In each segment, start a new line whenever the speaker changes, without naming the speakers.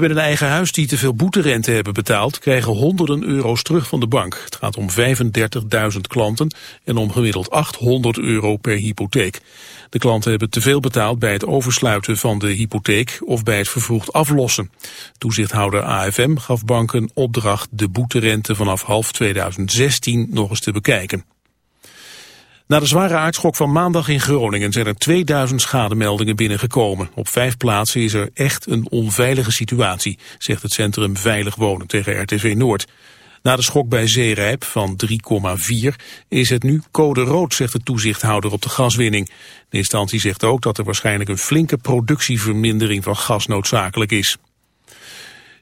Met een eigen huis die te veel boeterente hebben betaald... krijgen honderden euro's terug van de bank. Het gaat om 35.000 klanten en om gemiddeld 800 euro per hypotheek. De klanten hebben te veel betaald bij het oversluiten van de hypotheek... of bij het vervroegd aflossen. Toezichthouder AFM gaf banken opdracht de boeterente vanaf half 2016 nog eens te bekijken. Na de zware aardschok van maandag in Groningen zijn er 2000 schademeldingen binnengekomen. Op vijf plaatsen is er echt een onveilige situatie, zegt het centrum Veilig Wonen tegen RTV Noord. Na de schok bij Zeerijp van 3,4 is het nu code rood, zegt de toezichthouder op de gaswinning. De instantie zegt ook dat er waarschijnlijk een flinke productievermindering van gas noodzakelijk is.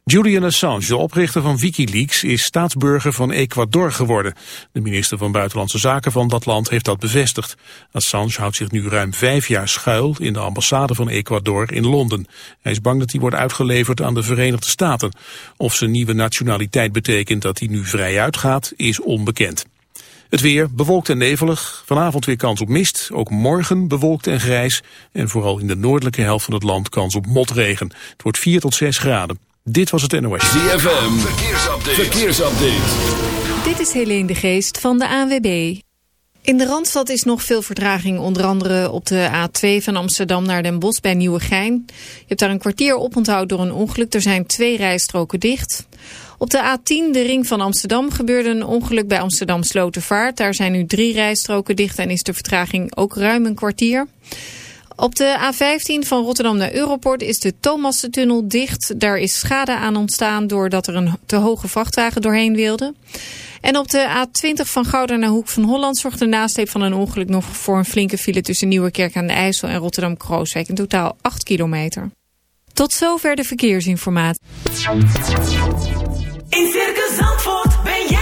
Julian Assange, de oprichter van Wikileaks, is staatsburger van Ecuador geworden. De minister van Buitenlandse Zaken van dat land heeft dat bevestigd. Assange houdt zich nu ruim vijf jaar schuil in de ambassade van Ecuador in Londen. Hij is bang dat hij wordt uitgeleverd aan de Verenigde Staten. Of zijn nieuwe nationaliteit betekent dat hij nu vrij uitgaat, is onbekend. Het weer bewolkt en nevelig. Vanavond weer kans op mist. Ook morgen bewolkt en grijs. En vooral in de noordelijke helft van het land kans op motregen. Het wordt 4 tot 6 graden. Dit was het NOS.
ZFM, verkeersupdate. verkeersupdate.
Dit is Helene de Geest van de ANWB. In de Randstad is nog veel vertraging, onder andere op de A2 van Amsterdam naar Den Bosch bij Nieuwegein. Je hebt daar een kwartier op onthoud door een ongeluk. Er zijn twee rijstroken dicht. Op de A10, de ring van Amsterdam, gebeurde een ongeluk bij Amsterdam Slotervaart. Daar zijn nu drie rijstroken dicht en is de vertraging ook ruim een kwartier. Op de A15 van Rotterdam naar Europort is de Thomassentunnel dicht. Daar is schade aan ontstaan doordat er een te hoge vrachtwagen doorheen wilde. En op de A20 van Gouda naar Hoek van Holland zorgt de nasleep van een ongeluk nog voor een flinke file tussen Nieuwekerk aan de IJssel en Rotterdam-Krooswijk. In totaal 8 kilometer. Tot zover de verkeersinformatie.
In Circus ben jij.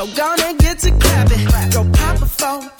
So gonna
get to clapping. Go pop a plan.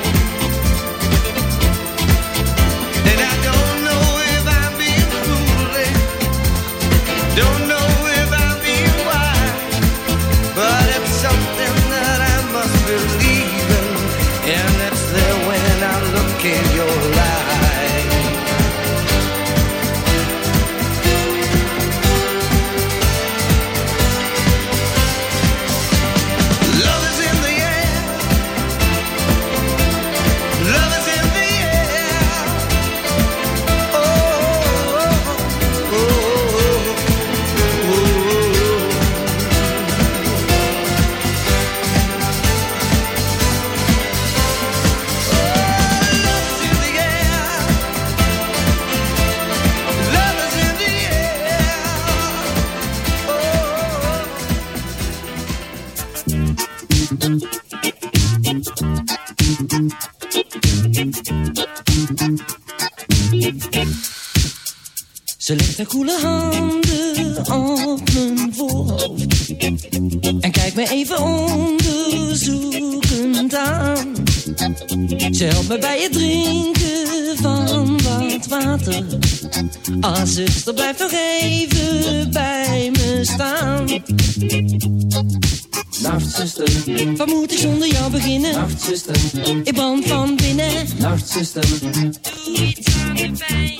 Haar koele handen op mijn voorhoofd En kijkt me even onderzoekend aan Ze helpt me bij het drinken van wat water Ah, zuster, blijf nog even bij me staan
Nacht, zuster.
Wat moet ik zonder jou beginnen?
Nacht, zuster.
Ik brand van binnen
Nacht, zuster.
Doe iets aan de pijn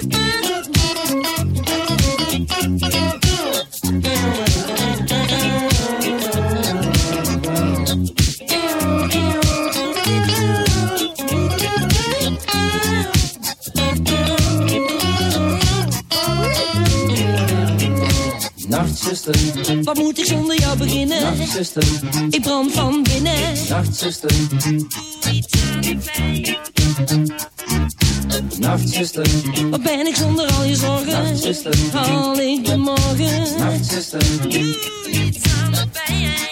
Nachtzuster, wat moet ik zonder jou beginnen? Nachtzuster, ik brand van binnen. Nachtzuster, Nachtzuster, wat ben ik zonder al je zorgen? Nachtzuster, haal ik de morgen? Nachtzuster, doe iets aan de pijn.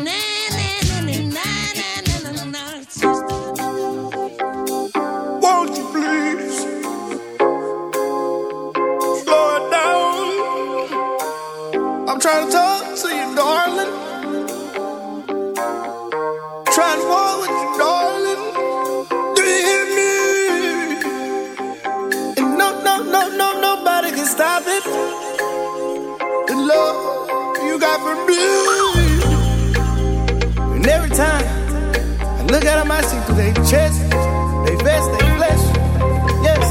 Through their chest, they vest, they flesh. Yes.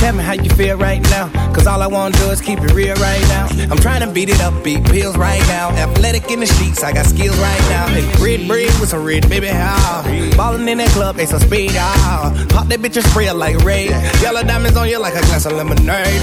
Tell me how you feel right now. Cause all I wanna do is keep it real right now. I'm trying to beat it up, beat pills right now. Athletic in the sheets, I got skills right now. Hey, red bread with some red, baby, how? Ballin' in that club, they some speed, ah. Pop that bitch and spray like raid. Yellow diamonds on you like a glass of lemonade.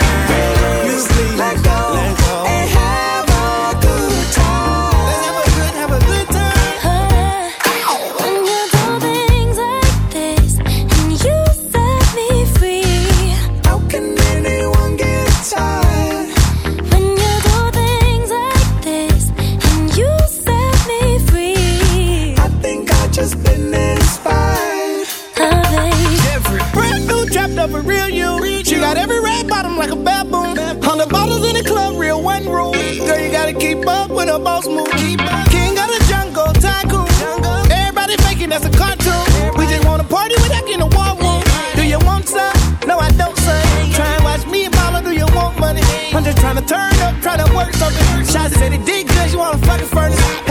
Turn up, try to work something. Shots it did good, you wanna fucking furnace.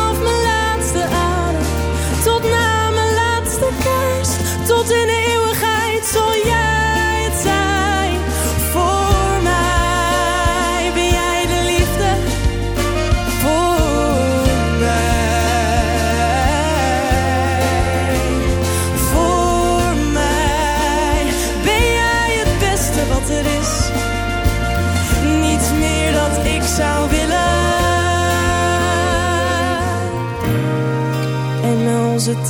tot na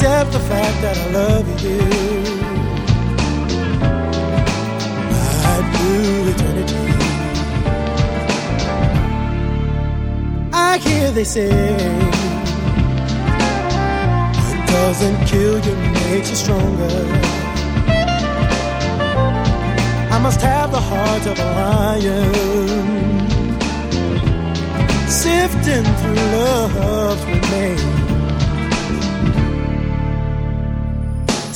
Accept the fact that I love you. Right through eternity. I hear they say it doesn't kill you, makes you stronger. I must have the heart of a lion sifting through love's remains.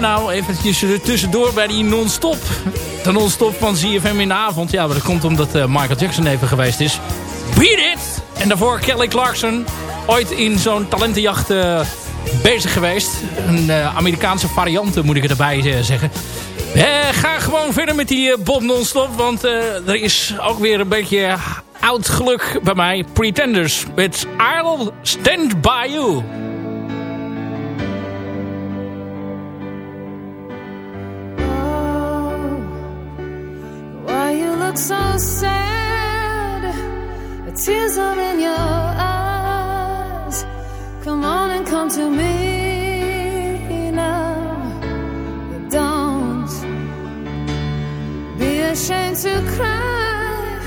nou. Eventjes er tussendoor bij die non-stop. De non-stop van ZFM in de avond. Ja, maar dat komt omdat eh, Michael Jackson even geweest is. Beat it! En daarvoor Kelly Clarkson. Ooit in zo'n talentenjacht eh, bezig geweest. Een Amerikaanse variant moet ik erbij zeggen. ga gewoon verder met die Bob non-stop. Want er is ook weer een beetje oud geluk bij mij. Pretenders met I'll Stand By You.
sand. The tears are in your eyes. Come on and come to me now. You don't be ashamed to cry.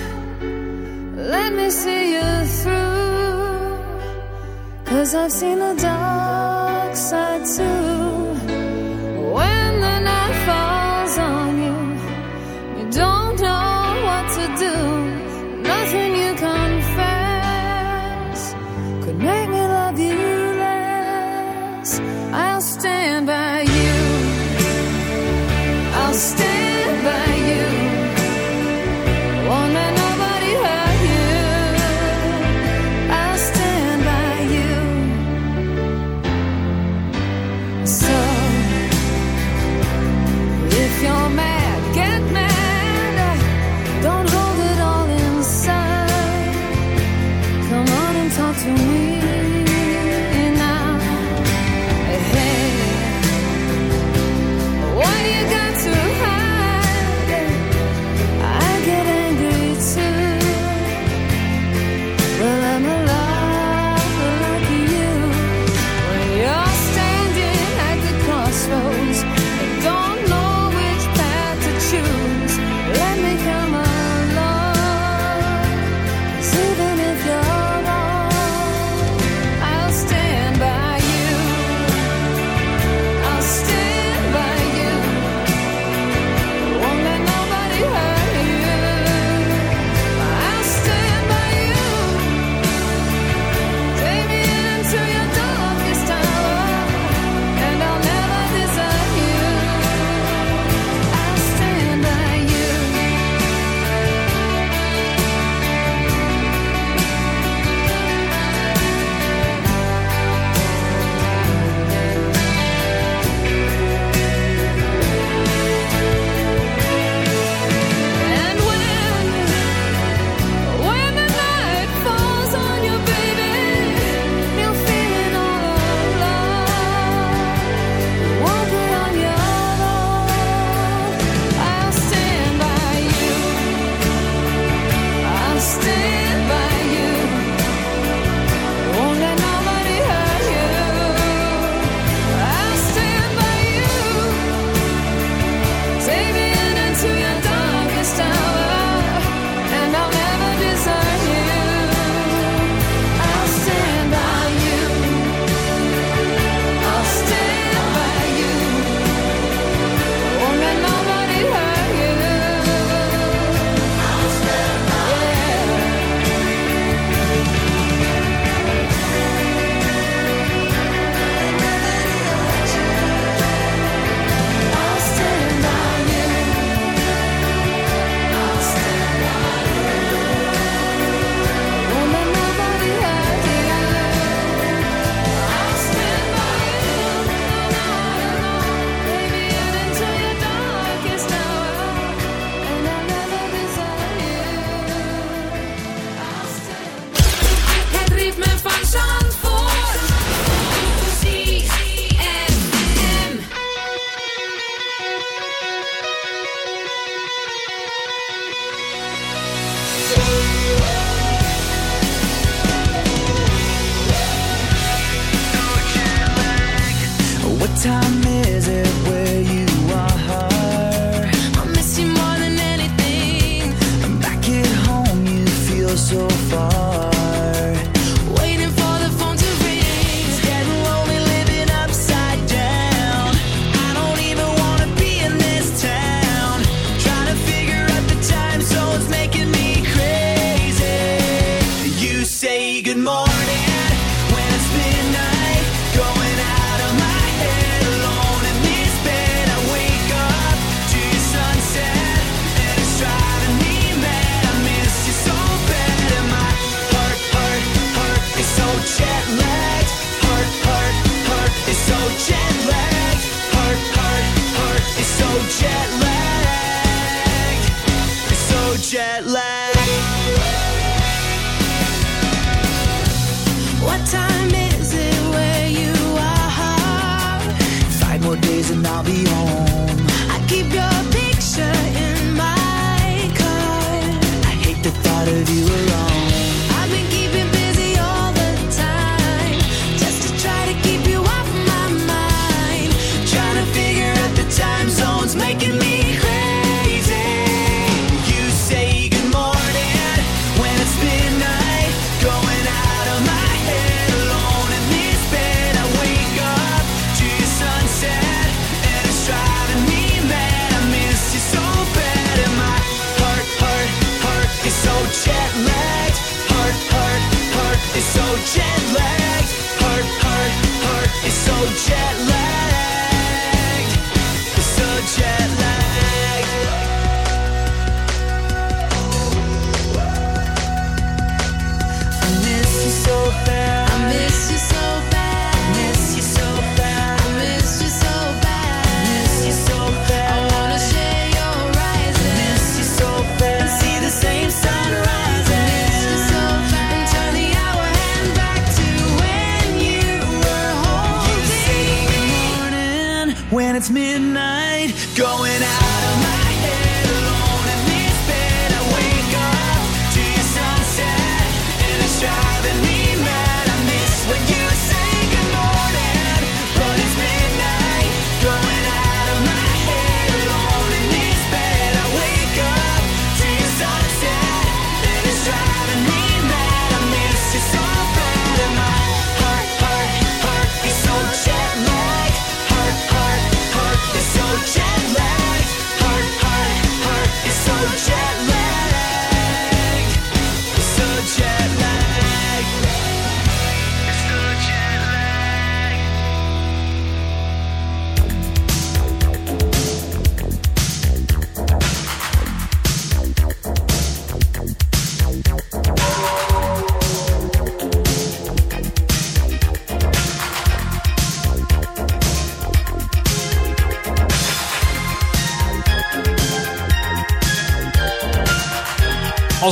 Let me see you through. Cause I've seen the dark side too.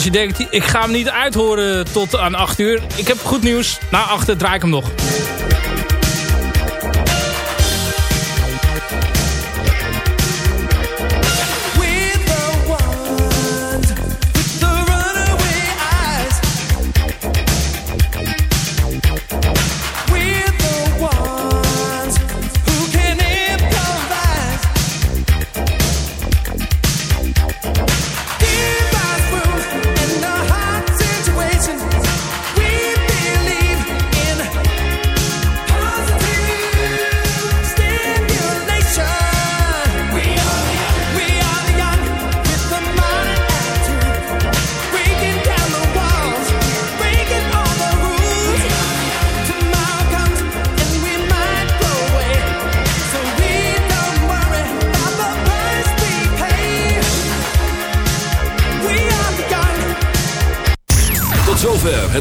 Als je denkt, ik ga hem niet uithoren tot aan 8 uur. Ik heb goed nieuws. Na 8 draai ik hem nog.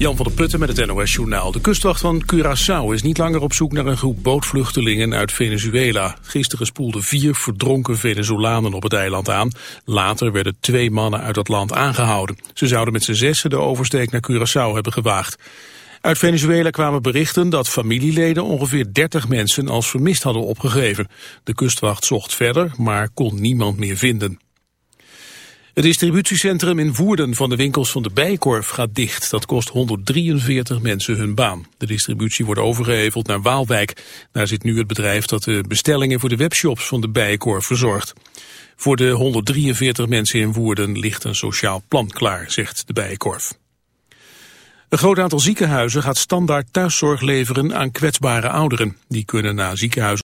Jan van der Putten met het NOS-journaal. De kustwacht van Curaçao is niet langer op zoek naar een groep bootvluchtelingen uit Venezuela. Gisteren spoelden vier verdronken Venezolanen op het eiland aan. Later werden twee mannen uit dat land aangehouden. Ze zouden met z'n zessen de oversteek naar Curaçao hebben gewaagd. Uit Venezuela kwamen berichten dat familieleden ongeveer 30 mensen als vermist hadden opgegeven. De kustwacht zocht verder, maar kon niemand meer vinden. Het distributiecentrum in Woerden van de winkels van de Bijenkorf gaat dicht. Dat kost 143 mensen hun baan. De distributie wordt overgeheveld naar Waalwijk. Daar zit nu het bedrijf dat de bestellingen voor de webshops van de Bijenkorf verzorgt. Voor de 143 mensen in Woerden ligt een sociaal plan klaar, zegt de Bijenkorf. Een groot aantal ziekenhuizen gaat standaard thuiszorg leveren aan kwetsbare ouderen. Die kunnen na ziekenhuis